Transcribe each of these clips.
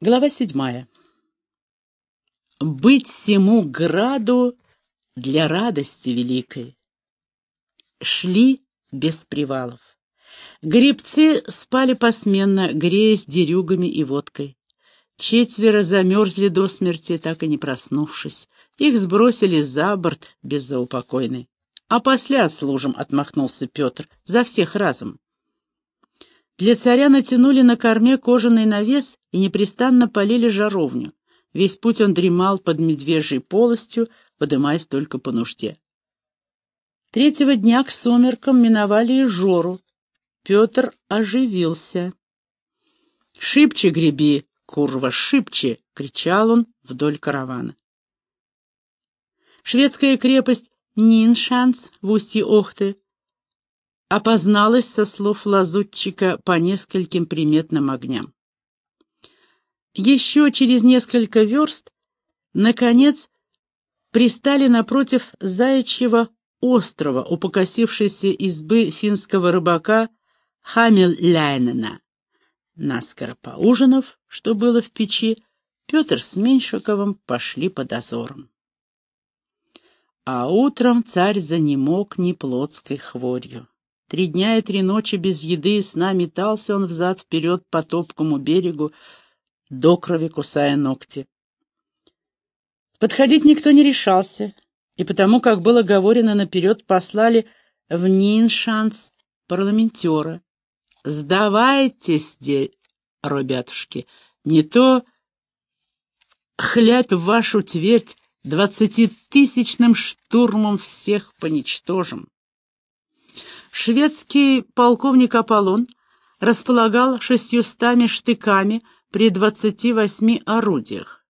Глава седьмая. Быть всему граду для радости великой. Шли без привалов. Гребцы спали посменно, греясь дерюгами и водкой. Четверо замерзли до смерти, так и не проснувшись. Их сбросили за борт без заупокойной. А после отслужим, — отмахнулся Петр, — за всех разом. Для царя натянули на корме кожаный навес и непрестанно полили жаровню. Весь путь он дремал под медвежьей полостью, подымаясь только по нужде. Третьего дня к сумеркам миновали и Жору. Петр оживился. «Шибче греби, курва, шибче!» — кричал он вдоль каравана. Шведская крепость Ниншанс в устье Охты опозналась со слов лазутчика по нескольким приметным огням. Еще через несколько верст, наконец, пристали напротив Заячьего острова у покосившейся избы финского рыбака Хамельляйнена. Наскоро поужинав, что было в печи, Петр с Меньшиковым пошли по дозорам. А утром царь занемог неплотской хворью. Три дня и три ночи без еды и сна метался он взад-вперед по топкому берегу, до крови кусая ногти. Подходить никто не решался, и потому, как было говорено наперед, послали в Ниншанс парламентера. «Сдавайтесь, де, ребятушки, не то хлябь вашу твердь двадцатитысячным штурмом всех поничтожим». Шведский полковник Аполлон располагал шестьюстами штыками при двадцати восьми орудиях.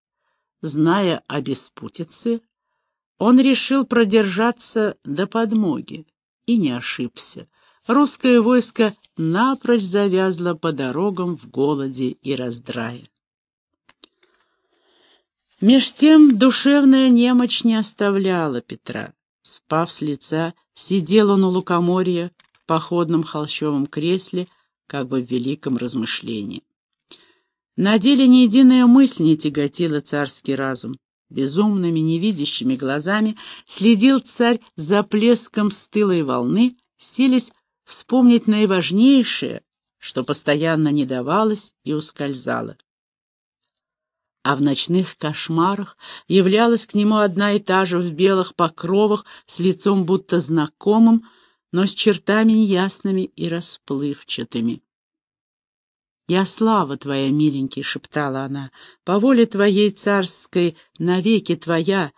Зная о беспутице, он решил продержаться до подмоги и не ошибся. Русское войско напрочь завязло по дорогам в голоде и раздрае. Меж тем душевная немочь не оставляла Петра. Спав с лица, сидел он у лукоморья в походном холщовом кресле, как бы в великом размышлении. На деле ни единая мысль не тяготила царский разум. Безумными, невидящими глазами следил царь за плеском стылой волны, силясь вспомнить наиважнейшее, что постоянно не давалось и ускользало а в ночных кошмарах являлась к нему одна и та же в белых покровах, с лицом будто знакомым, но с чертами неясными и расплывчатыми. «Я слава твоя, миленький», — шептала она, — «по воле твоей царской, навеки твоя,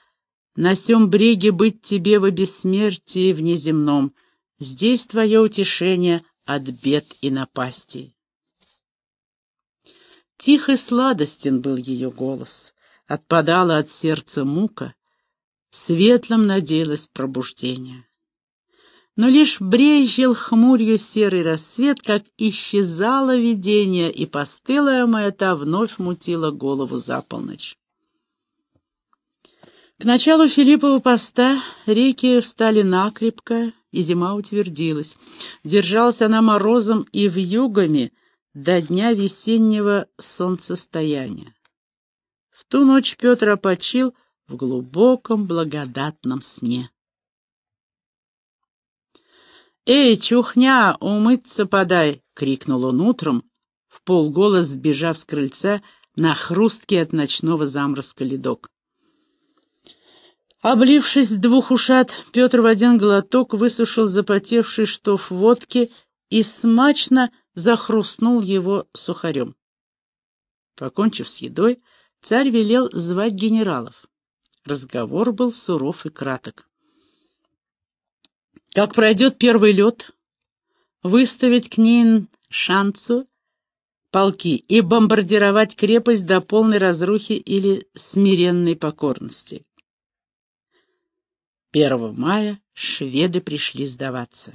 на сем бреге быть тебе во бессмертии внеземном, здесь твое утешение от бед и напастей». Тих и сладостен был ее голос, отпадала от сердца мука, светлым надеялась пробуждение. Но лишь брезжил хмурью серый рассвет, как исчезало видение, и постылая моя та вновь мутила голову за полночь. К началу Филиппова поста реки встали накрепко, и зима утвердилась. Держалась она морозом и вьюгами, до дня весеннего солнцестояния. В ту ночь Петр опочил в глубоком благодатном сне. «Эй, чухня, умыться подай!» — крикнул он утром, в полголос сбежав с крыльца на хрусткий от ночного заморозка ледок. Облившись с двух ушат, Петр в один глоток высушил запотевший штоф водки и смачно захрустнул его сухарем. Покончив с едой, царь велел звать генералов. Разговор был суров и краток. Как пройдет первый лед, выставить к ней шансу полки и бомбардировать крепость до полной разрухи или смиренной покорности. 1 мая шведы пришли сдаваться.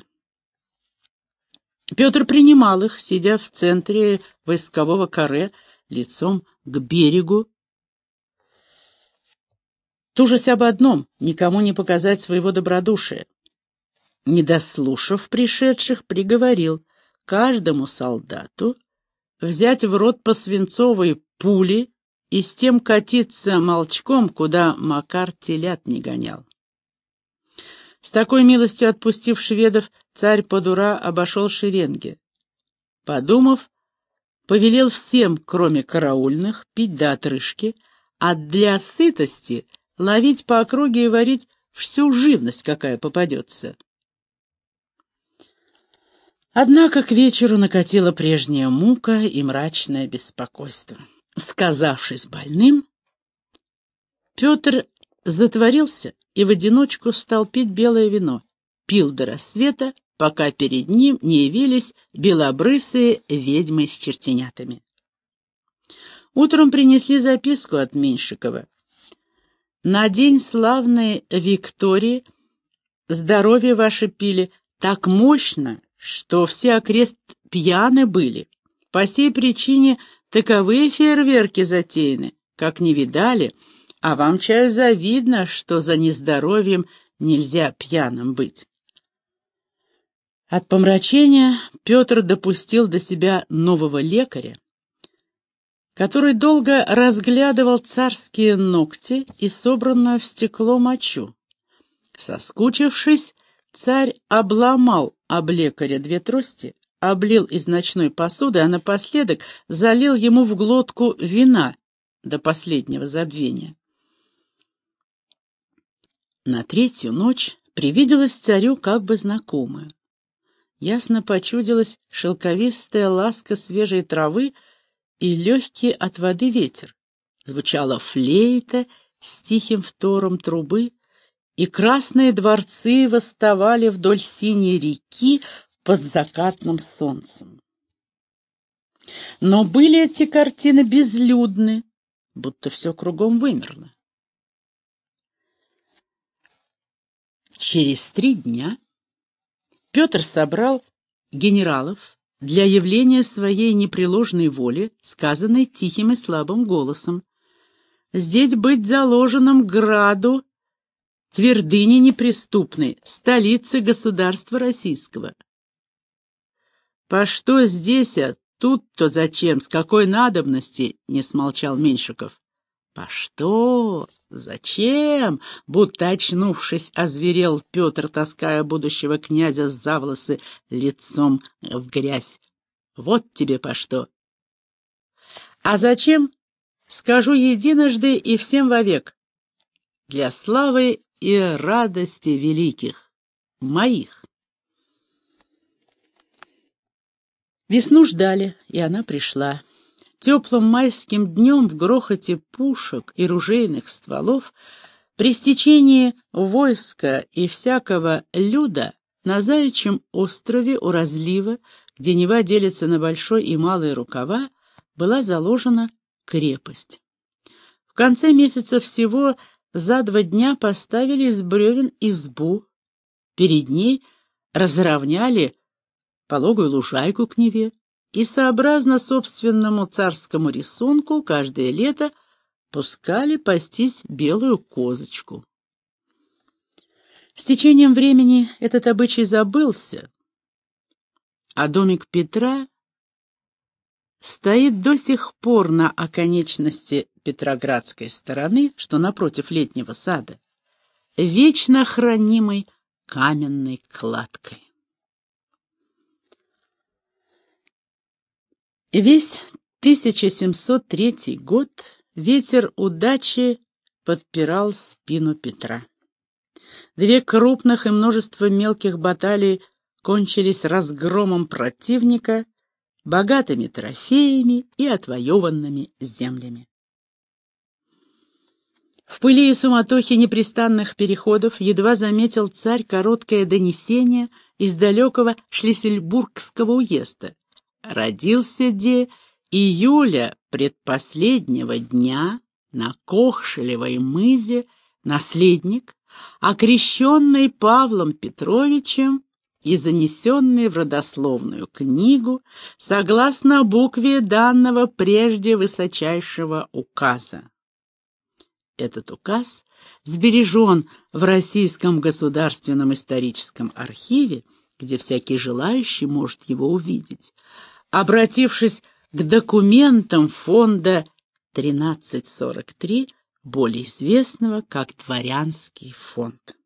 Петр принимал их, сидя в центре войскового каре, лицом к берегу, тужась об одном — никому не показать своего добродушия. Не дослушав пришедших, приговорил каждому солдату взять в рот по свинцовой пули и с тем катиться молчком, куда Макар телят не гонял. С такой милостью отпустив шведов, царь Подура обошел шеренги. Подумав, повелел всем, кроме караульных, пить до отрыжки, а для сытости ловить по округе и варить всю живность, какая попадется. Однако к вечеру накатила прежняя мука и мрачное беспокойство. Сказавшись больным, Петр затворился и в одиночку стал пить белое вино, пил до рассвета, пока перед ним не явились белобрысые ведьмы с чертенятами. Утром принесли записку от Меньшикова. «На день славной Виктории здоровье ваше пили так мощно, что все окрест пьяны были. По сей причине таковые фейерверки затеяны, как не видали, а вам, чаю, завидно, что за нездоровьем нельзя пьяным быть. От помрачения Петр допустил до себя нового лекаря, который долго разглядывал царские ногти и собранную в стекло мочу. Соскучившись, царь обломал об лекаря две трости, облил из ночной посуды, а напоследок залил ему в глотку вина до последнего забвения. На третью ночь привиделась царю как бы знакомая. Ясно почудилась шелковистая ласка свежей травы и легкий от воды ветер. Звучала флейта с тихим втором трубы, и красные дворцы восставали вдоль синей реки под закатным солнцем. Но были эти картины безлюдны, будто все кругом вымерло. Через три дня Петр собрал генералов для явления своей непреложной воли, сказанной тихим и слабым голосом. Здесь быть заложенным граду, твердыни неприступной, столицы государства российского. «По что здесь, а тут-то зачем, с какой надобности?» — не смолчал Меньшиков. «По что? Зачем?» — будто очнувшись, озверел Петр, таская будущего князя за волосы лицом в грязь. «Вот тебе по что!» «А зачем?» «Скажу единожды и всем вовек. Для славы и радости великих, моих». Весну ждали, и она пришла. Теплым майским днем в грохоте пушек и ружейных стволов, при стечении войска и всякого люда на Заячьем острове у разлива, где Нева делится на большой и малые рукава, была заложена крепость. В конце месяца всего за два дня поставили из бревен избу, перед ней разровняли пологую лужайку к Неве, и, сообразно собственному царскому рисунку, каждое лето пускали пастись белую козочку. С течением времени этот обычай забылся, а домик Петра стоит до сих пор на оконечности Петроградской стороны, что напротив летнего сада, вечно хранимой каменной кладкой. Весь 1703 год ветер удачи подпирал спину Петра. Две крупных и множество мелких баталий кончились разгромом противника, богатыми трофеями и отвоеванными землями. В пыли и суматохе непрестанных переходов едва заметил царь короткое донесение из далекого Шлиссельбургского уезда, Родился де июля предпоследнего дня на Кохшелевой мызе наследник, окрещенный Павлом Петровичем и занесенный в родословную книгу согласно букве данного прежде высочайшего указа. Этот указ сбережен в Российском государственном историческом архиве, где всякий желающий может его увидеть, Обратившись к документам фонда 1343, более известного как Дворянский фонд.